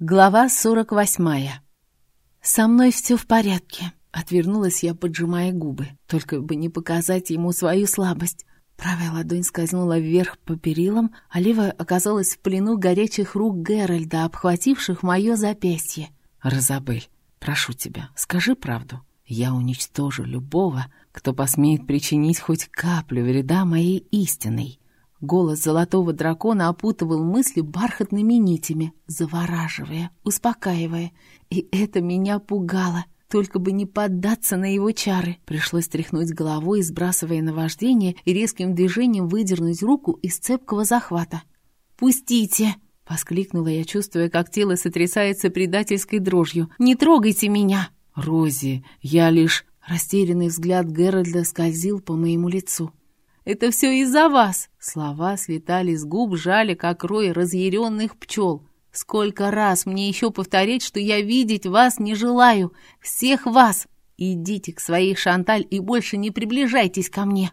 Глава сорок восьмая. «Со мной все в порядке», — отвернулась я, поджимая губы. Только бы не показать ему свою слабость. Правая ладонь скользнула вверх по перилам, а левая оказалась в плену горячих рук Геральда, обхвативших мое запястье. «Розабель, прошу тебя, скажи правду. Я уничтожу любого, кто посмеет причинить хоть каплю вреда моей истиной». Голос золотого дракона опутывал мысли бархатными нитями, завораживая, успокаивая. И это меня пугало. Только бы не поддаться на его чары. Пришлось тряхнуть головой, сбрасывая наваждение и резким движением выдернуть руку из цепкого захвата. «Пустите!» — воскликнула я, чувствуя, как тело сотрясается предательской дрожью. «Не трогайте меня!» «Рози, я лишь...» Растерянный взгляд Геральда скользил по моему лицу. Это все из-за вас!» Слова слетали с губ, жали, как рой разъяренных пчел. «Сколько раз мне еще повторять, что я видеть вас не желаю! Всех вас! Идите к своей Шанталь и больше не приближайтесь ко мне!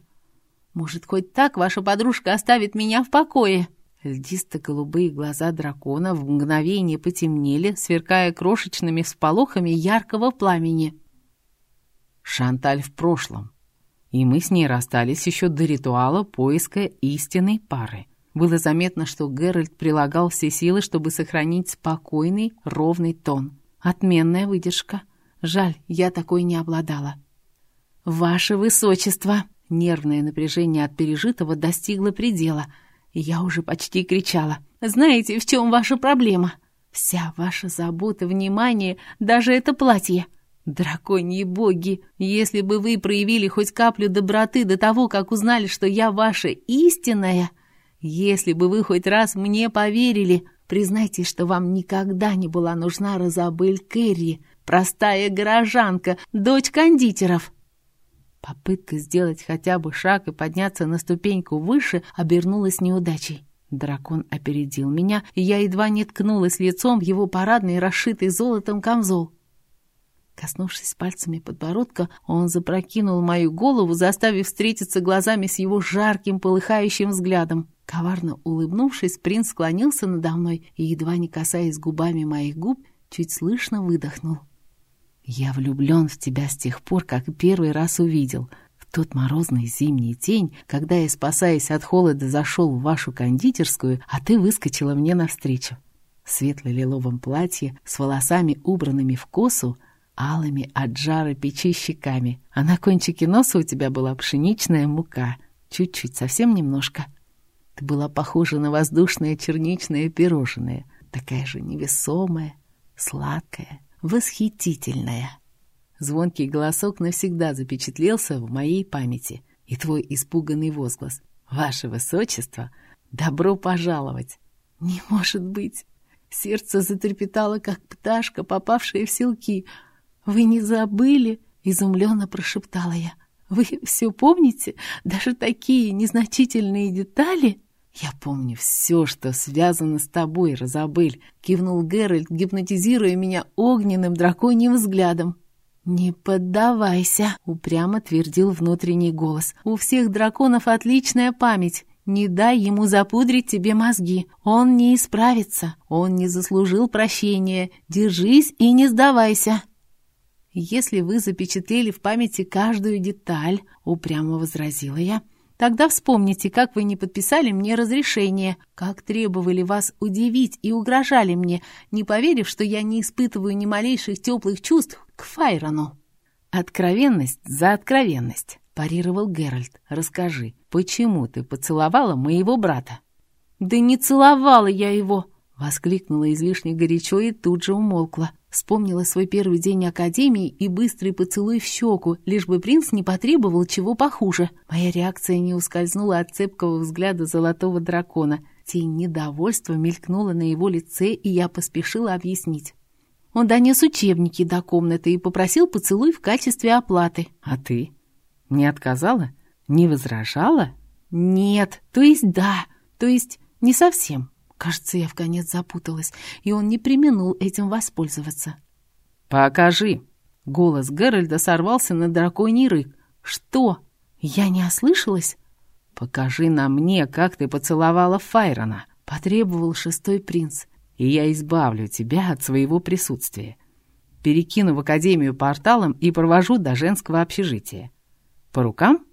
Может, хоть так ваша подружка оставит меня в покое?» Льдисто-голубые глаза дракона в мгновение потемнели, сверкая крошечными всполохами яркого пламени. «Шанталь в прошлом и мы с ней расстались еще до ритуала поиска истинной пары. Было заметно, что Геральт прилагал все силы, чтобы сохранить спокойный, ровный тон. Отменная выдержка. Жаль, я такой не обладала. «Ваше Высочество!» Нервное напряжение от пережитого достигло предела, я уже почти кричала. «Знаете, в чем ваша проблема? Вся ваша забота, внимание, даже это платье. «Драконьи боги, если бы вы проявили хоть каплю доброты до того, как узнали, что я ваша истинная, если бы вы хоть раз мне поверили, признайтесь, что вам никогда не была нужна Розабель Керри, простая горожанка, дочь кондитеров». Попытка сделать хотя бы шаг и подняться на ступеньку выше обернулась неудачей. Дракон опередил меня, и я едва не ткнулась лицом в его парадный, расшитый золотом камзол. Коснувшись пальцами подбородка, он запрокинул мою голову, заставив встретиться глазами с его жарким, полыхающим взглядом. Коварно улыбнувшись, принц склонился надо мной и, едва не касаясь губами моих губ, чуть слышно выдохнул. «Я влюблен в тебя с тех пор, как первый раз увидел. В тот морозный зимний день, когда я, спасаясь от холода, зашел в вашу кондитерскую, а ты выскочила мне навстречу. В светло-лиловом платье, с волосами убранными в косу, алыми от жара печи щеками, а на кончике носа у тебя была пшеничная мука. Чуть-чуть, совсем немножко. Ты была похожа на воздушное черничное пирожное, такая же невесомая, сладкая, восхитительная. Звонкий голосок навсегда запечатлелся в моей памяти, и твой испуганный возглас. «Ваше Высочество, добро пожаловать!» «Не может быть!» Сердце затрепетало, как пташка, попавшая в селки — «Вы не забыли?» — изумленно прошептала я. «Вы все помните? Даже такие незначительные детали?» «Я помню все, что связано с тобой, Розабель», — кивнул Геральт, гипнотизируя меня огненным драконьим взглядом. «Не поддавайся», — упрямо твердил внутренний голос. «У всех драконов отличная память. Не дай ему запудрить тебе мозги. Он не исправится. Он не заслужил прощения. Держись и не сдавайся». «Если вы запечатлели в памяти каждую деталь», — упрямо возразила я, «тогда вспомните, как вы не подписали мне разрешение, как требовали вас удивить и угрожали мне, не поверив, что я не испытываю ни малейших теплых чувств к Файрону». «Откровенность за откровенность», — парировал Геральт. «Расскажи, почему ты поцеловала моего брата?» «Да не целовала я его!» — воскликнула излишне горячо и тут же умолкла. Вспомнила свой первый день академии и быстрый поцелуй в щеку, лишь бы принц не потребовал чего похуже. Моя реакция не ускользнула от цепкого взгляда золотого дракона. Тень недовольства мелькнула на его лице, и я поспешила объяснить. Он донес учебники до комнаты и попросил поцелуй в качестве оплаты. «А ты? Не отказала? Не возражала?» «Нет, то есть да, то есть не совсем». Кажется, я в конец запуталась, и он не применул этим воспользоваться. «Покажи!» Голос Геральда сорвался на драконий рык. «Что? Я не ослышалась?» «Покажи на мне, как ты поцеловала Файрона!» Потребовал шестой принц. и я избавлю тебя от своего присутствия. Перекину в академию порталом и провожу до женского общежития. По рукам?»